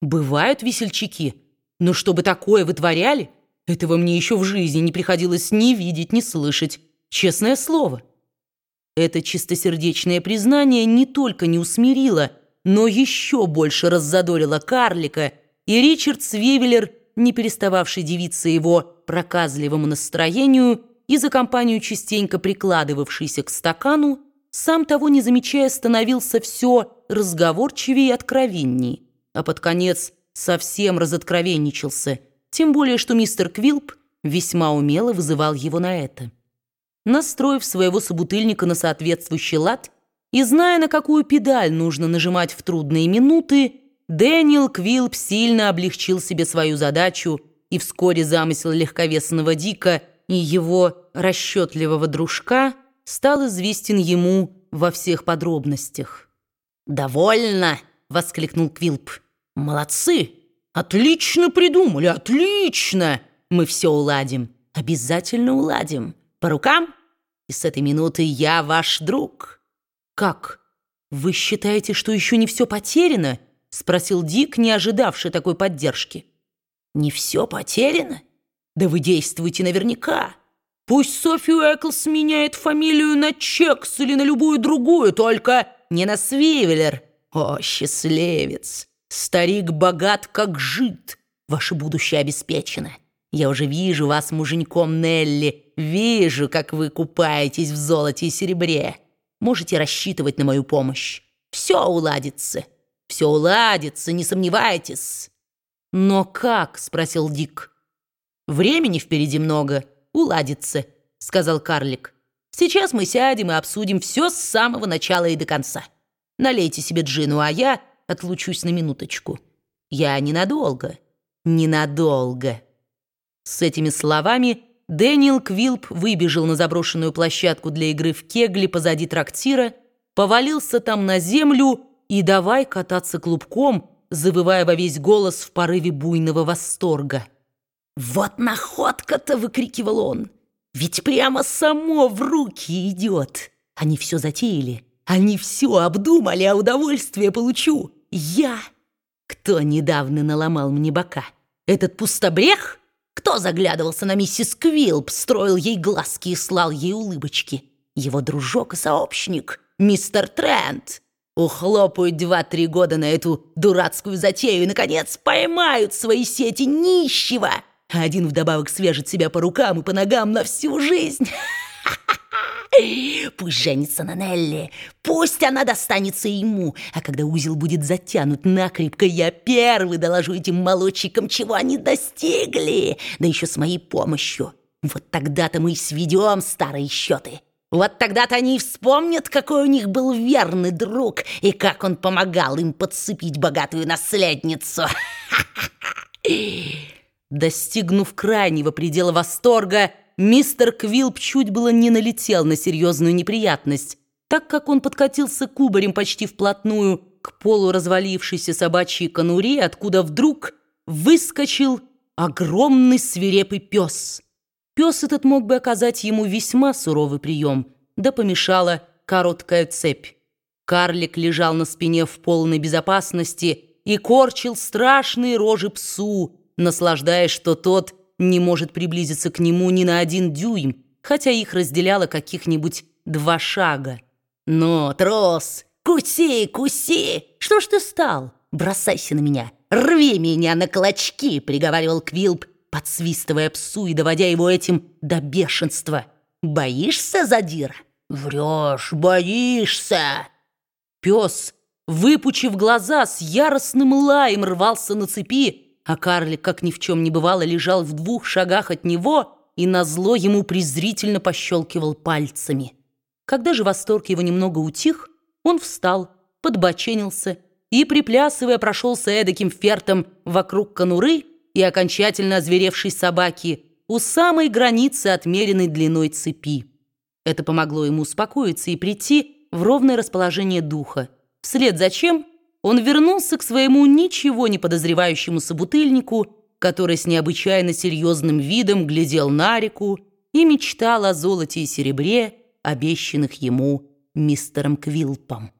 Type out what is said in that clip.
Бывают весельчаки, но чтобы такое вытворяли, этого мне еще в жизни не приходилось ни видеть, ни слышать. Честное слово. Это чистосердечное признание не только не усмирило, но еще больше раззадорило карлика, и Ричард Свивеллер, не перестававший дивиться его проказливому настроению и за компанию частенько прикладывавшийся к стакану, сам того не замечая, становился все разговорчивее и откровенней, а под конец совсем разоткровенничался, тем более что мистер Квилп весьма умело вызывал его на это. Настроив своего собутыльника на соответствующий лад и зная, на какую педаль нужно нажимать в трудные минуты, Дэниел Квилп сильно облегчил себе свою задачу, и вскоре замысел легковесного Дика и его расчетливого дружка – стал известен ему во всех подробностях. «Довольно!» — воскликнул Квилп. «Молодцы! Отлично придумали, отлично! Мы все уладим, обязательно уладим. По рукам? И с этой минуты я ваш друг». «Как? Вы считаете, что еще не все потеряно?» — спросил Дик, не ожидавший такой поддержки. «Не все потеряно? Да вы действуете наверняка. Пусть Софью Эклс меняет фамилию на Чекс или на любую другую, только не на Свивеллер. О, счастливец! Старик богат, как жид. Ваше будущее обеспечено. Я уже вижу вас муженьком Нелли. Вижу, как вы купаетесь в золоте и серебре. Можете рассчитывать на мою помощь. Все уладится. Все уладится, не сомневайтесь. Но как? Спросил Дик. Времени впереди много уладится», — сказал карлик. «Сейчас мы сядем и обсудим все с самого начала и до конца. Налейте себе джину, а я отлучусь на минуточку. Я ненадолго, ненадолго». С этими словами Дэниел Квилп выбежал на заброшенную площадку для игры в кегли позади трактира, повалился там на землю и давай кататься клубком, завывая во весь голос в порыве буйного восторга. «Вот находка-то!» — выкрикивал он. «Ведь прямо само в руки идет! Они все затеяли, они все обдумали, а удовольствие получу я! Кто недавно наломал мне бока? Этот пустобрех? Кто заглядывался на миссис Квилп, строил ей глазки и слал ей улыбочки? Его дружок и сообщник, мистер Трент!» Ухлопают два-три года на эту дурацкую затею и, наконец, поймают свои сети нищего, один вдобавок свяжет себя по рукам и по ногам на всю жизнь. Пусть женится на Нелли, пусть она достанется ему, а когда узел будет затянут накрепко, я первый доложу этим молодчикам, чего они достигли, да еще с моей помощью. Вот тогда-то мы и сведем старые счеты. Вот тогда-то они и вспомнят, какой у них был верный друг и как он помогал им подцепить богатую наследницу. Достигнув крайнего предела восторга, мистер Квилп чуть было не налетел на серьезную неприятность, так как он подкатился кубарем почти вплотную к полуразвалившейся собачьей конуре, откуда вдруг выскочил огромный свирепый пес. Пес этот мог бы оказать ему весьма суровый прием, да помешала короткая цепь. Карлик лежал на спине в полной безопасности и корчил страшные рожи псу, наслаждаясь, что тот не может приблизиться к нему ни на один дюйм, хотя их разделяло каких-нибудь два шага. «Но, трос, куси, куси! Что ж ты стал? Бросайся на меня, рви меня на клочки!» — приговаривал Квилп, подсвистывая псу и доводя его этим до бешенства. «Боишься, задира?» «Врешь, боишься!» Пес, выпучив глаза, с яростным лаем рвался на цепи, а карлик, как ни в чем не бывало, лежал в двух шагах от него и назло ему презрительно пощелкивал пальцами. Когда же восторг его немного утих, он встал, подбоченился и, приплясывая, прошелся эдаким фертом вокруг конуры и окончательно озверевшей собаки у самой границы отмеренной длиной цепи. Это помогло ему успокоиться и прийти в ровное расположение духа, вслед за чем – он вернулся к своему ничего не подозревающему собутыльнику, который с необычайно серьезным видом глядел на реку и мечтал о золоте и серебре, обещанных ему мистером Квилпом.